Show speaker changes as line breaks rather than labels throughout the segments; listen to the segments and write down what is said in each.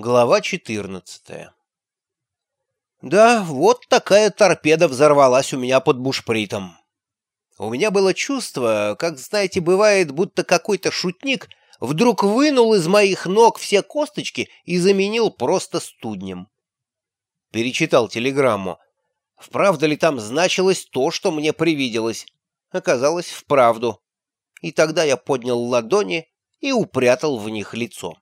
Глава 14 Да, вот такая торпеда взорвалась у меня под бушпритом. У меня было чувство, как, знаете, бывает, будто какой-то шутник вдруг вынул из моих ног все косточки и заменил просто студнем. Перечитал телеграмму. Вправду ли там значилось то, что мне привиделось? Оказалось, вправду. И тогда я поднял ладони и упрятал в них лицо.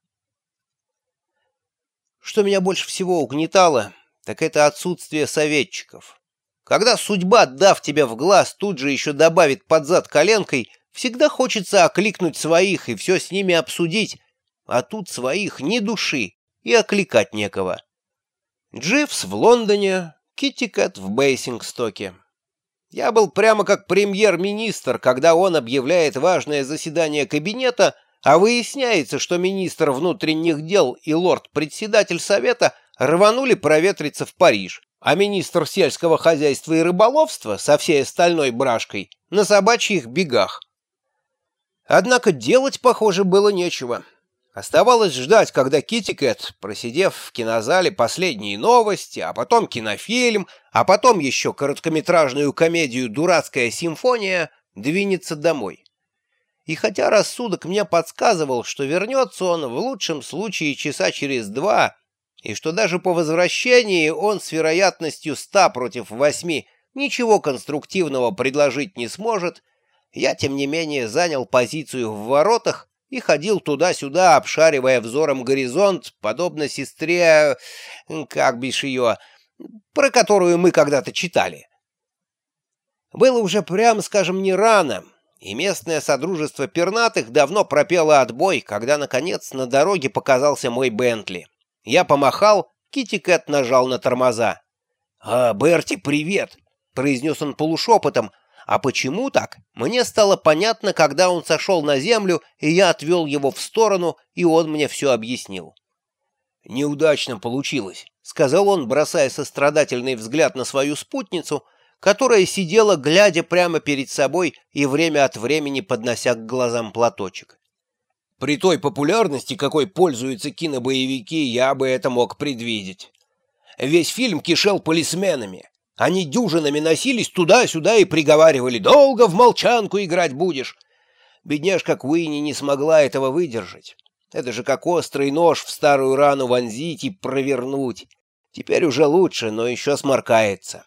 Что меня больше всего угнетало, так это отсутствие советчиков. Когда судьба, дав тебе в глаз, тут же еще добавит под зад коленкой, всегда хочется окликнуть своих и все с ними обсудить, а тут своих ни души и окликать некого. Дживс в Лондоне, Китикет в Бейсингстоке. Я был прямо как премьер-министр, когда он объявляет важное заседание кабинета — а выясняется, что министр внутренних дел и лорд-председатель совета рванули проветриться в Париж, а министр сельского хозяйства и рыболовства со всей остальной брашкой на собачьих бегах. Однако делать, похоже, было нечего. Оставалось ждать, когда Китикет, просидев в кинозале последние новости, а потом кинофильм, а потом еще короткометражную комедию «Дурацкая симфония», двинется домой. И хотя рассудок мне подсказывал, что вернется он в лучшем случае часа через два, и что даже по возвращении он с вероятностью ста против восьми ничего конструктивного предложить не сможет, я, тем не менее, занял позицию в воротах и ходил туда-сюда, обшаривая взором горизонт, подобно сестре, как бишь ее, про которую мы когда-то читали. Было уже, прям скажем, не рано, и местное содружество пернатых давно пропело отбой, когда, наконец, на дороге показался мой Бентли. Я помахал, Китти Кэт нажал на тормоза. «А, Берти, привет!» — произнес он полушепотом. А почему так, мне стало понятно, когда он сошел на землю, и я отвел его в сторону, и он мне все объяснил. «Неудачно получилось», — сказал он, бросая сострадательный взгляд на свою спутницу — которая сидела, глядя прямо перед собой и время от времени поднося к глазам платочек. При той популярности, какой пользуются кинобоевики, я бы это мог предвидеть. Весь фильм кишел полисменами. Они дюжинами носились туда-сюда и приговаривали «Долго в молчанку играть будешь». Бедняжка Куинни не смогла этого выдержать. Это же как острый нож в старую рану вонзить и провернуть. Теперь уже лучше, но еще сморкается.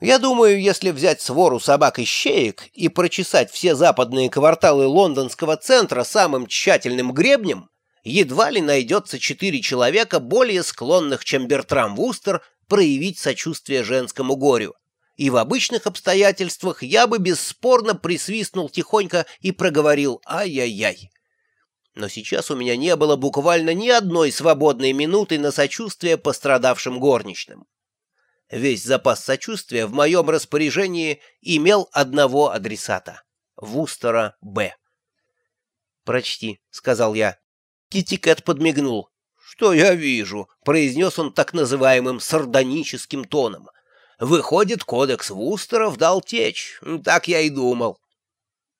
Я думаю, если взять свору собак и щеек и прочесать все западные кварталы лондонского центра самым тщательным гребнем, едва ли найдется четыре человека, более склонных, чем Бертрам Вустер, проявить сочувствие женскому горю. И в обычных обстоятельствах я бы бесспорно присвистнул тихонько и проговорил «Ай-яй-яй». Но сейчас у меня не было буквально ни одной свободной минуты на сочувствие пострадавшим горничным. Весь запас сочувствия в моем распоряжении имел одного адресата — Вустера Б. «Прочти», — сказал я. Китикет подмигнул. «Что я вижу?» — произнес он так называемым сардоническим тоном. «Выходит, кодекс Вустеров дал течь. Так я и думал».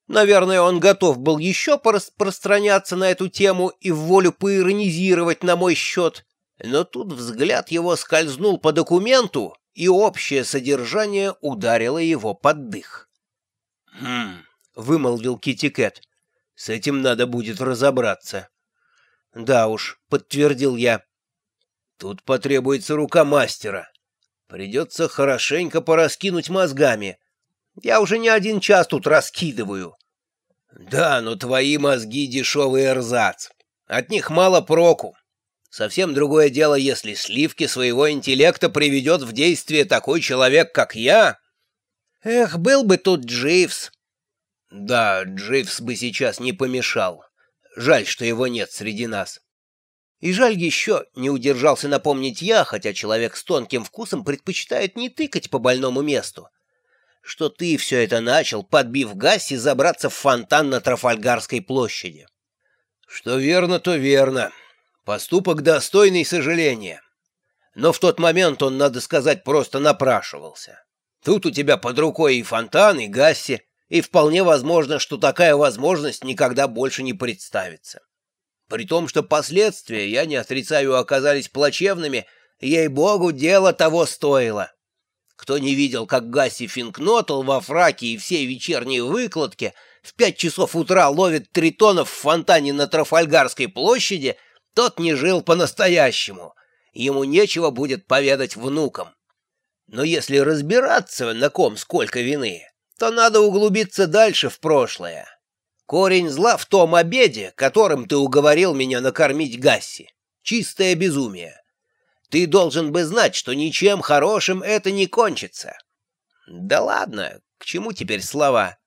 Наверное, он готов был еще пораспространяться на эту тему и в волю поиронизировать на мой счет, но тут взгляд его скользнул по документу, и общее содержание ударило его под дых. «Хм», — вымолвил Китикет, — «с этим надо будет разобраться». «Да уж», — подтвердил я. «Тут потребуется рука мастера. Придется хорошенько пораскинуть мозгами. Я уже не один час тут раскидываю». «Да, но твои мозги — дешевый эрзац. От них мало проку. Совсем другое дело, если сливки своего интеллекта приведет в действие такой человек, как я. Эх, был бы тут Дживс. Да, Дживс бы сейчас не помешал. Жаль, что его нет среди нас. И жаль еще, не удержался напомнить я, хотя человек с тонким вкусом предпочитает не тыкать по больному месту, что ты все это начал, подбив Гасси забраться в фонтан на Трафальгарской площади. Что верно, то верно. Поступок достойный сожаления. Но в тот момент он, надо сказать, просто напрашивался. Тут у тебя под рукой и фонтан, и Гасси, и вполне возможно, что такая возможность никогда больше не представится. При том, что последствия, я не отрицаю, оказались плачевными, ей-богу, дело того стоило. Кто не видел, как Гасси Финкнотл во фраке и всей вечерней выкладке в пять часов утра ловит тритонов в фонтане на Трафальгарской площади, тот не жил по-настоящему. Ему нечего будет поведать внукам. Но если разбираться, на ком сколько вины, то надо углубиться дальше в прошлое. Корень зла в том обеде, которым ты уговорил меня накормить Гасси. Чистое безумие. Ты должен бы знать, что ничем хорошим это не кончится. Да ладно, к чему теперь слова?